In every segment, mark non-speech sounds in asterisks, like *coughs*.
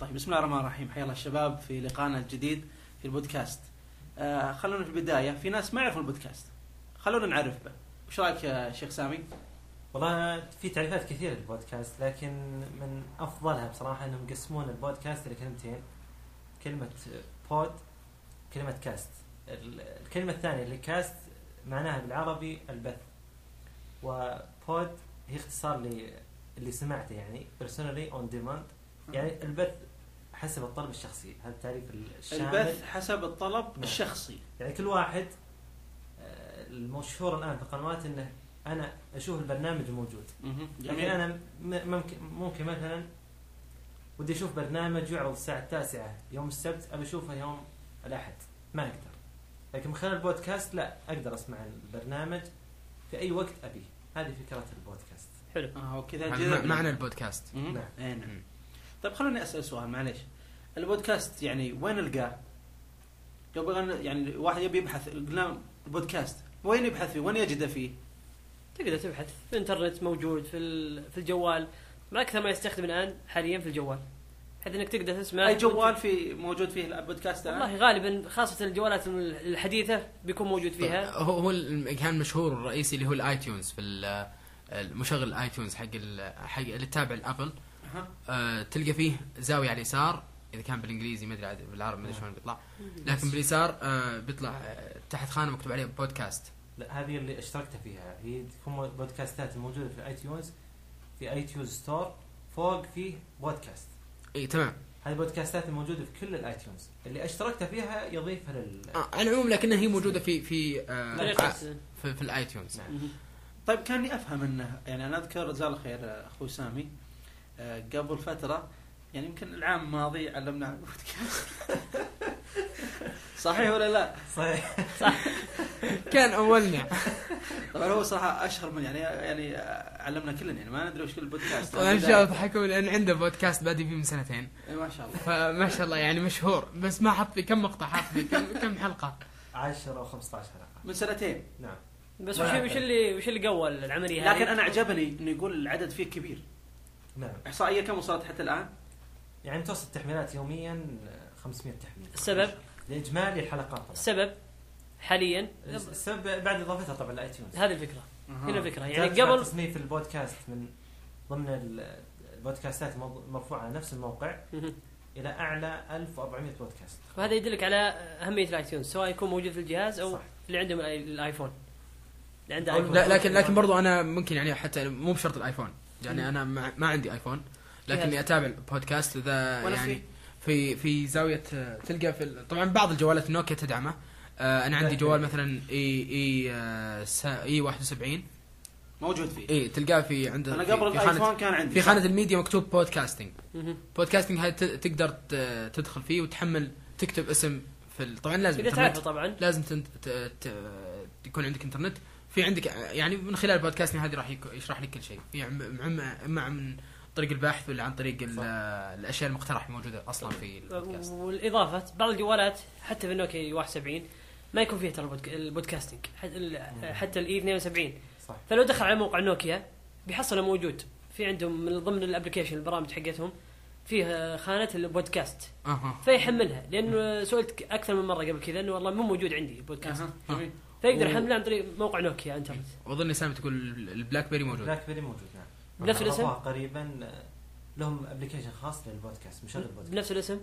طيب بسم الله الرحمن الرحيم. حيا الله الشباب في لقائنا الجديد في البودكاست. آه خلونا في البداية. في ناس ما يعرفون البودكاست. خلونا نعرف به وش رأيك يا شيخ سامي؟ والله في تعريفات كثيرة للبودكاست لكن من أفضلها بصراحة إنهم يقسمون البودكاست لكلمتين كلمة بود كلمة كاست ال- الكلمة الثانية اللي كاست معناها بالعربي البث. وبود هي اختصار اللي سمعته يعني personally on demand. يعني البث حسب الطلب الشخصي. هذا التعريف الشامل؟ البث حسب الطلب نعم. الشخصي. يعني كل واحد آه، المشهور الآن في القنوات إنه أنا أشوف البرنامج موجود. لكن. أنا ممكن ممكن مثلا ودي أشوف برنامج يعرض الساعة التاسعة يوم السبت أبي أشوفه يوم الأحد. ما أقدر. لكن من خلال البودكاست لا أقدر أسمع البرنامج في أي وقت ابيه هذه فكرة البودكاست. حلو. آه وكذا معنى البودكاست. نعم. نعم. طيب خلوني أسأل سؤال معليش البودكاست يعني وين ألقاه؟ لو بغينا يعني واحد يبي يبحث قلنا البودكاست وين يبحث فيه؟ وين يجده فيه؟ تقدر تبحث في الإنترنت موجود في ال- في الجوال ما أكثر ما يستخدم الآن حاليا في الجوال بحيث إنك تقدر تسمع أي جوال في موجود فيه البودكاست الآن؟ والله غالبا خاصة الجوالات الحديثة بيكون موجود فيها هو هو المكان المشهور الرئيسي اللي هو ال iTunes في ال- المشغل ال iTunes حق ال- حق اللي تتبع ال Apple. آه تلقى فيه زاوية على اليسار. إذا كان بالإنجليزي ما أدري عاد بالعربي ما أدري شلون بيطلع. لكن باليسار آه بيطلع آه تحت خانة مكتوب عليها بودكاست. لا هذه اللي اشتركت فيها. هي تكون بودكاستات الموجوده في ال iTunes في iTunes Store فوق فيه بودكاست. إي تمام. هذه البودكاستات الموجوده في كل ال iTunes اللي اشتركت فيها يضيفها لل آه على العموم لكنها هي موجودة في في آه آه، في, في ال iTunes نعم. طيب كاني أفهم إنه يعني أنا أذكر جزاه الله خير أخوي سامي. قبل فترة يعني يمكن العام الماضي علمنا على البودكاست *laughs* صحيح ولا لا؟ صحيح. *laughs* كان أولنا. *laughs* طبعا هو صراحة أشهر من يعني يعني آه، علمنا كلنا يعني ما ندري وش البودكاست طبعا إن شاء الله ضحكوا لأن عنده بودكاست بادي فيه من سنتين. إيه، ما شاء الله. فما شاء الله يعني مشهور. بس ما حط لي كم مقطع حط كم, كم حلقة؟ 10 أو 15 حلقة. من سنتين. نعم. بس وش وش اللي وش اللي قول العملية هذه؟ لكن أنا عجبني إنه يقول العدد فيه كبير. نعم. إحصائية كم وصلت حتى الآن؟ يعني متوسط تحميلات يوميا 500 تحميل. السبب لإجمالي الحلقات طبعا. السبب حاليا؟ السبب بعد إضافتها طبعا ال iTunes هذه الفكرة. هنا الفكرة. يعني قبل تصنيف البودكاست من ضمن ال- البودكاستات المرفوعه على نفس الموقع. إلى أعلى 1400 بودكاست. وهذا يدلك على أهمية ال iTunes سواء يكون موجود في الجهاز أو صح. اللي عندهم الآيفون. اللي عنده ايفون لا لكن لكن برضو أنا ممكن يعني حتى مو بشرط الآيفون. يعني أنا ما, ما عندي ايفون لكني. أتابع البودكاست إذا يعني في في زاوية تلقى في طبعا بعض الجوالات النوكيا تدعمه آه أنا عندي جوال لا. مثلا E E E 71 موجود فيه إي تلقاه في عند أنا في- قبل في خانه الايفون كان عندي في خانة الميديا مكتوب podcasting. podcasting هذا ت- تقدر تدخل فيه وتحمل تكتب اسم في طبعا لازم إذا. تعرفه طبعا لازم تنت... ت... ت... يكون عندك إنترنت في عندك يعني من خلال البودكاست هذه راح يشرح لك كل شيء. في. عم... اما عن طريق البحث ولا عن طريق. الأشياء المقترحه موجودة أصلا في البودكاست. والإضافة بعض الجوالات حتى في النوكيا 71 ما يكون فيها ترى ال pod- ال podcasting. حتى ال- حتى ال E 72 صح. فلو دخل على موقع نوكيا بيحصله موجود. في عندهم من ضمن ال application البرامج حقتهم فيه خانة البودكاست. أها. فيحملها. لأنه سئلت أكثر من مرة قبل كذا انه والله مو موجود عندي بودكاست أها، جميل. فيقدر و- يحمله عن طريق موقع نوكيا انترنت وأظن سامي تقول البلاك بيري موجود. بلاك بيري موجود نعم. بنفس الاسم؟ قريبا آه، لهم application خاص للبودكاست مشغل بودكاست بنفس الاسم؟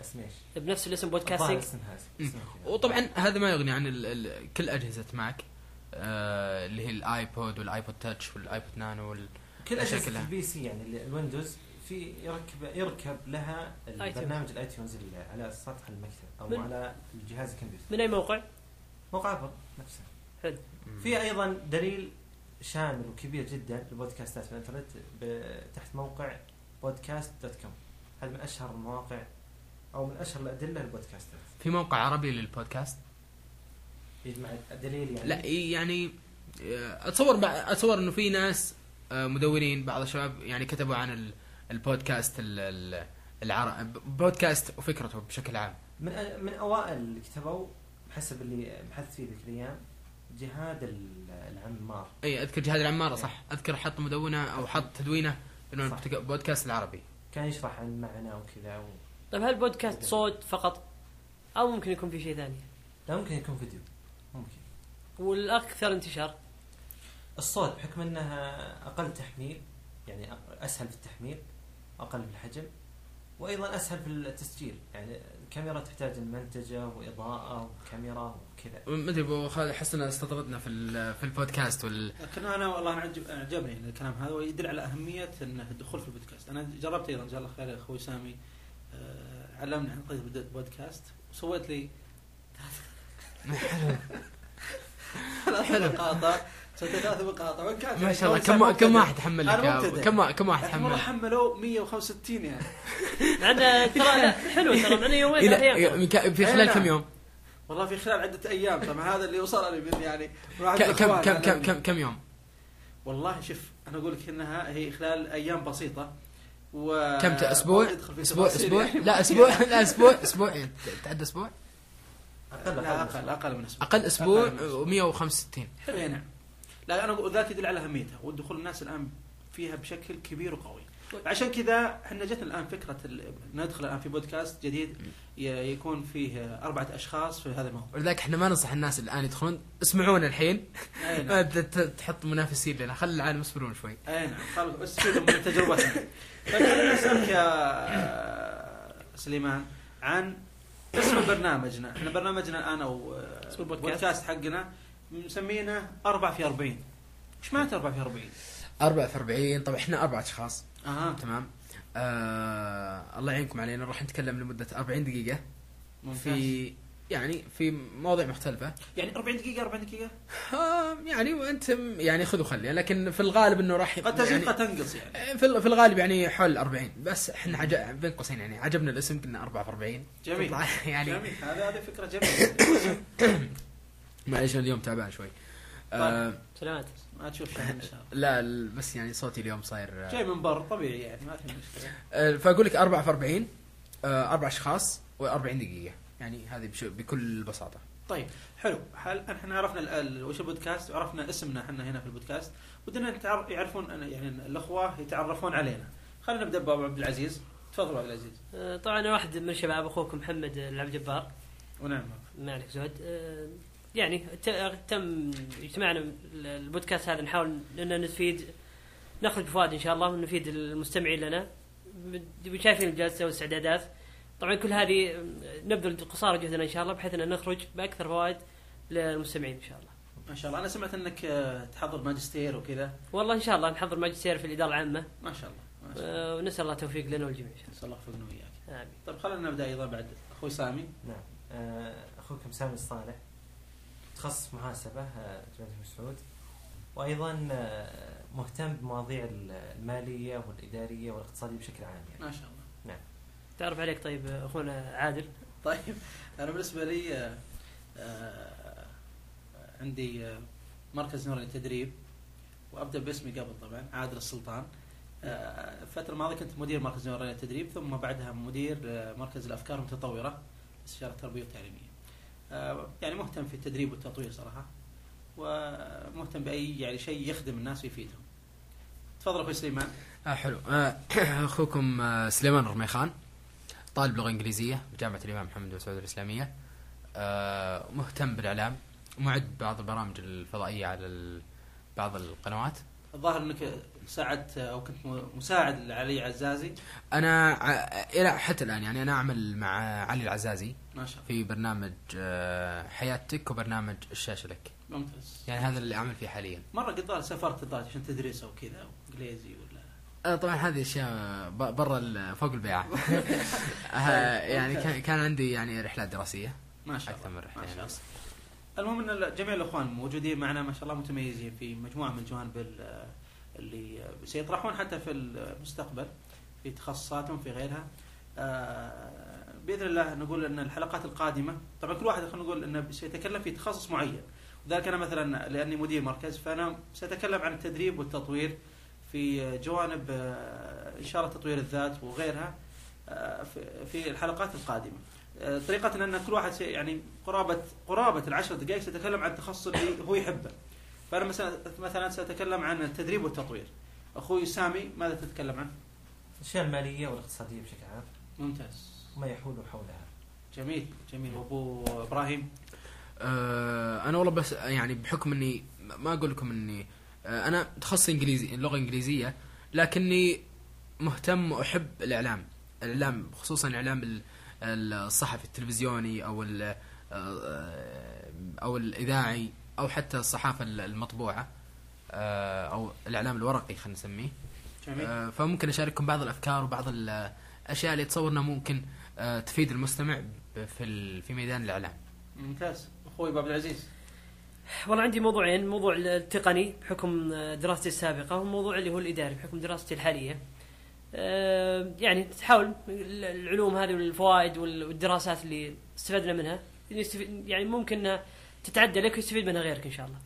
اسمه إيش؟ بنفس الاسم podcasting. وطبعا هذا ما يغني عن ال... ال... كل أجهزة معك آه اللي هي الآيبود والآيبود تاتش والآيبود نانو وال... كل أجهزة كلها. البي سي يعني اللي- الويندوز في يركب يركب لها البرنامج الآيتونز اللي على سطح المكتب أو من- على الجهاز الكمبيوتر. من أي موقع؟ موقع ابل نفسه. حلو. في أيضا دليل شامل وكبير جدا لل podcastات في الإنترنت تحت موقع بودكاست دوت كوم هذا من أشهر المواقع أو من أشهر الأدلة لل podcastات. في موقع عربي للبودكاست؟ يجمع دليل يعني. لا يعني آه، أتصور أتصور إنه في ناس آه، مدونين بعض الشباب يعني كتبوا عن ال- البودكاست ال- ال- العر... بودكاست وفكرته بشكل عام. من من أوائل اللي كتبوا حسب اللي بحثت فيه ذيك الأيام جهاد ال- العمار. إي أذكر جهاد العماره صح. أذكر حط مدونة أو حط تدوينة إنه صح. البودكاست العربي. كان يشرح عن معنى وكذا و... طيب هل البودكاست صوت فقط؟ أو ممكن يكون في شيء ثاني؟ لا ممكن يكون فيديو. ممكن. والأكثر انتشار؟ الصوت بحكم إنها أقل تحميل يعني أسهل في التحميل أقل في الحجم وأيضا أسهل في التسجيل. يعني الكاميرا تحتاج المنتجة وإضاءة وكاميرا وكذا. ما أدري أبو خالد أحس اننا استطردنا في ال- في البودكاست وال لكن أنا والله أنا عجب عجبني الكلام هذا ويدل على أهمية انه الدخول في البودكاست. أنا جربت أيضا جزاه الله خير أخوي سامي آه، علمني عن قضية البودكاست وسويت لي *laughs* سويت *laughs* لي ثلاث مقاطع ما شاء الله كم. كم واحد حمل لك. كم كم واحد حمل حملوا 165 يعني *laughs* مع انه ترى حلو ترى معنا يومين في خلال نعم. كم يوم؟ والله في خلال عدة أيام طبعا هذا اللي وصل لي من يعني كم كم كم. كم كم يوم؟ والله شوف أنا أقول لك إنها هي خلال أيام بسيطة و كم ت- أسبوع؟ أسبوع تفاصيل أسبوع يعني. لا أسبوع *laughs* لا أسبوع أسبوع يعني تعدى أسبوع أقل لا أقل أقل من أسبوع أقل أسبوع أقل من أسبوع. و165 حلو اي نعم لا أنا أقول ذاك يدل على أهميتها ودخول الناس الآن فيها بشكل كبير وقوي. عشان كذا إحنا جتنا الآن فكرة ال... ندخل الآن في بودكاست جديد. يكون فيه أربعة أشخاص في هذا الموضوع ولذلك إحنا ما ننصح الناس الآن يدخلون. اسمعونا الحين. أي ما نعم *laughs* تحط منافسين لنا. خلي العالم يصبرون شوي. أي نعم. خلوا استفيدوا من تجربتنا. فخليني أسألك يا سليمان عن اسم برنامجنا. إحنا برنامجنا الآن أو اسم البودكاست. بودكاست حقنا مسمينه 4 في 40 إيش معناته 4 في 40 4 في 40 طبعا إحنا أربع أشخاص. أها. تمام. آه الله يعينكم علينا. راح نتكلم لمدة 40 دقيقة. ممتاز. في يعني في مواضيع مختلفة. يعني 40 دقيقة 40 دقيقة؟ آه يعني وأنتم يعني خذوا خلي لكن في الغالب إنه راح قد تزيد يعني قد تنقص يعني. في ال- في الغالب يعني حول 40 بس إحنا عجب بين قوسين يعني. عجبنا الاسم قلنا 44 جميل. يعني جميل. هذا هذه فكرة جميلة. *coughs* معليش اليوم تعبان شوي. آه سلامات ما تشوف شيء إن شاء الله. لا بس يعني صوتي اليوم صاير آه، جاي من بر طبيعي يعني ما في مشكلة. آه، فأقول لك 4 في 40 آه، أربع أشخاص و40 دقيقة. يعني هذه بش- بكل بساطة. طيب حلو. هل إحنا عرفنا وش البودكاست؟ وعرفنا اسمنا إحنا هنا في البودكاست. ودنا يعرفون أنا- يعني الأخوة يتعرفون علينا. خلينا نبدأ بأبو عبد العزيز. تفضل أبو عبد العزيز. آه، طبعا أنا واحد من شباب أخوكم محمد العبد جبار. ونعم. ما عليك زود آه، يعني تم اجتماعنا البودكاست هذا نحاول ان نفيد نخرج بفوائد إن شاء الله ونفيد المستمعين لنا. شايفين الجلسة والاستعدادات. طبعا كل هذه نبذل قصارى جهدنا إن شاء الله بحيث إن نخرج بأكثر فوائد للمستمعين إن شاء الله. ما شاء الله. أنا سمعت إنك آه، تحضر ماجستير وكذا. والله إن شاء الله نحضر ماجستير في الإدارة العامة. ما شاء الله ما شاء الله. آه، ونسأل الله التوفيق لنا والجميع إن شاء نسأل الله يوفقنا وياك. آمين. طيب خلينا نبدأ أيضا بعد. أخوي سامي. نعم. آه، أخوكم سامي الصالح. تخصص محاسبة آه، جامعه مسعود وأيضا آه، مهتم بمواضيع المالية والإدارية والاقتصادية بشكل عام يعني. ما شاء الله. تعرف عليك طيب آه، أخونا عادل؟ طيب أنا بالنسبة لي عندي مركز نور للتدريب وأبدأ باسمي قبل طبعا عادل السلطان. الفترة الماضية كنت مدير مركز نور للتدريب ثم بعدها مدير مركز الأفكار المتطورة استشارة تربية وتعليمية. آه، يعني مهتم في التدريب والتطوير صراحة ومهتم بأي يعني شيء يخدم الناس ويفيدهم. تفضل أخوي سليمان. آه حلو. آه *coughs* أخوكم آه سليمان الرميخان طالب لغة إنجليزية بجامعة الإمام محمد بن سعود الإسلامية. آه مهتم بالإعلام معد بعض البرامج الفضائية على بعض القنوات. الظاهر إنك ساعدت أو كنت مساعد لعلي عزازي أنا إلى حتى الآن يعني أنا أعمل مع علي العزازي ما شاء الله. في برنامج آه حياتك وبرنامج الشاشة لك. ممتاز. يعني هذا اللي أعمل فيه حاليا. مرة قد ظهر سافرت الظاهر عشان تدرس أو كذا انجليزي ولا؟ آه طبعا هذه أشياء برا فوق البيعه *laughs* آه يعني كان عندي يعني رحلات دراسية. ما شاء أكثر الله من رحلة ما شاء يعني. الله. المهم إن جميع الأخوان موجودين معنا ما شاء الله متميزين في مجموعة من الجوانب ال- اللي سيطرحون حتى في المستقبل في تخصصاتهم في غيرها آه، بإذن الله نقول إن الحلقات القادمة طبعا كل واحد خلينا نقول انه سيتكلم في تخصص معين وذلك أنا مثلا لأني مدير مركز فأنا سأتكلم عن التدريب والتطوير في جوانب آه، ان شاء الله تطوير الذات وغيرها آه، في- الحلقات القادمة. طريقتنا إن كل واحد يعني قرابة قرابة العشر دقائق سيتكلم عن التخصص اللي هو يحبه. فانا مثلا مثلا سأتكلم عن التدريب والتطوير. أخوي سامي ماذا تتكلم عنه؟ الأشياء المالية والاقتصادية بشكل عام. ممتاز. وما يحول حولها. جميل جميل. أبو إبراهيم؟ آه أنا والله بس يعني بحكم إني ما أقول لكم إني آه أنا تخصصي إنجليزي اللغة انجليزيه لكني مهتم وأحب الإعلام. الإعلام خصوصا الاعلام ال- الصحفي التلفزيوني أو ال- آه، أو حتى الصحافة المطبوعة آه، أو الإعلام الورقي خلينا نسميه. جميل. آه، فممكن أشارككم بعض الأفكار وبعض الأشياء اللي اتصور انها ممكن آه، تفيد المستمع في ال- في ميدان الإعلام. ممتاز. أخوي ابو عبد العزيز. والله عندي موضوعين موضوع التقني بحكم دراستي السابقة والموضوع اللي هو الإداري بحكم دراستي الحالية. آه، يعني تحاول العلوم هذه والفوائد وال- والدراسات اللي استفدنا منها يعني ممكن تتعدى لك ويستفيد منها غيرك إن شاء الله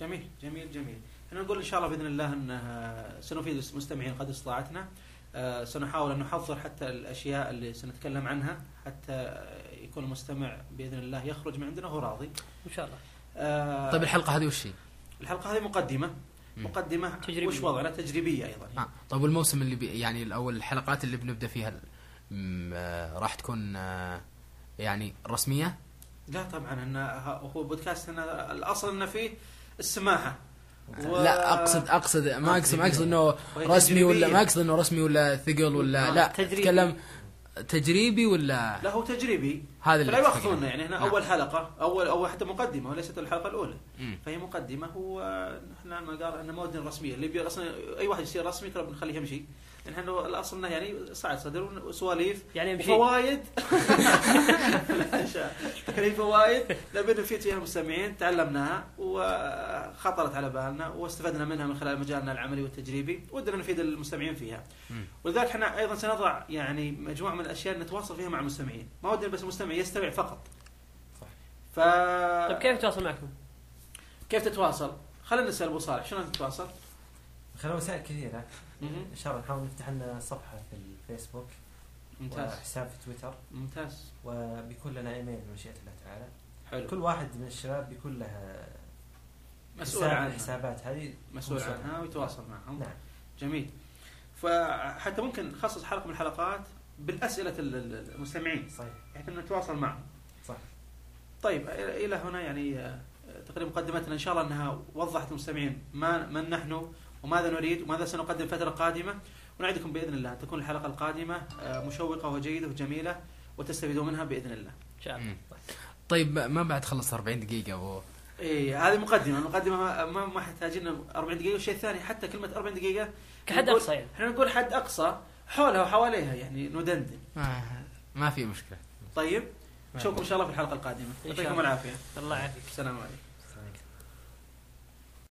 جميل جميل جميل إحنا نقول إن شاء الله بإذن الله إن آه، سنفيد المستمعين قد استطاعتنا آه، سنحاول أن نحضر حتى الأشياء اللي سنتكلم عنها حتى يكون المستمع بإذن الله يخرج من عندنا وهو راضي إن شاء الله آه، طيب الحلقة هذه وش هي؟ الحلقة هذه مقدمة. مقدمة تجريبية. وش وضعنا تجريبية أيضا آه. طيب والموسم اللي بي يعني أو الحلقات اللي بنبدأ فيها آه، راح تكون آه، يعني رسمية؟ لا طبعا إن ه- هو بودكاست إن الأصل انه فيه السماحة و- لا اقصد أقصد ما اقصد ما أقصد إنه رسمي ولا. ما أقصد إنه رسمي ولا ثقل ولا آه، لا تجريبي. أتكلم تجريبي ولا لا هو تجريبي هذا اللي اتفق يؤاخذونا يعني إحنا نعم. أول حلقة اول أو حتى مقدمة وليست الحلقة الأولى مم. فهي مقدمة هو إحنا ما قال ان مواد رسمية اللي بي أصلا أي واحد يصير رسمي ترى بنخليه يمشي لأن إحنا الأصل إنه يعني صعد صدر وسواليف يعني لكن هي *laughs* *laughs* فوائد نبي نفيد فيها المستمعين تعلمناها وخطرت على بالنا واستفدنا منها من خلال مجالنا العملي والتجريبي ودنا نفيد المستمعين فيها. ولذلك إحنا أيضا سنضع يعني مجموعة من الأشياء نتواصل فيها مع المستمعين ما ودنا بس المستمع يستمع فقط صح. ف طيب كيف نتواصل معكم؟ كيف تتواصل؟ خلينا نسأل أبو صالح شلون تتواصل؟ خلال وسائل كثيرة. إن شاء الله نحاول نفتح لنا صفحة في الفيسبوك ممتاز. وحساب في تويتر. ممتاز. وبيكون لنا إيميل بمشيئه الله تعالى. حلو. كل واحد من الشباب بيكون له مسؤول عنها. الحسابات هذه. مسؤول عنها ويتواصل معهم. نعم. جميل. فحتى ممكن نخصص حلقة من الحلقات بالأسئلة ال- ال- المستمعين. صحيح. بحيث نتواصل معهم. صح طيب إلى هنا يعني آه، تقريبا مقدمتنا. إن شاء الله إنها وضحت المستمعين ما من نحن وماذا نريد وماذا سنقدم الفترة القادمة ونعدكم بإذن الله تكون الحلقة القادمة آه، مشوقة وجيدة وجميلة وتستفيدوا منها بإذن الله. إن شاء الله. طيب ما بعد خلص 40 دقيقة أبو إيه هذه مقدمة، المقدمة ما ما, ما حتحتاجين 40 دقيقة والشيء الثاني حتى كلمة 40 دقيقة كحد أقصى يعني إحنا نقول حد أقصى حولها وحواليها يعني ندندن. ما, ما في مشكلة طيب نشوفكم إن شاء الله في الحلقة القادمة. يعطيكم الله. العافية. الله يعافيك السلام عليكم.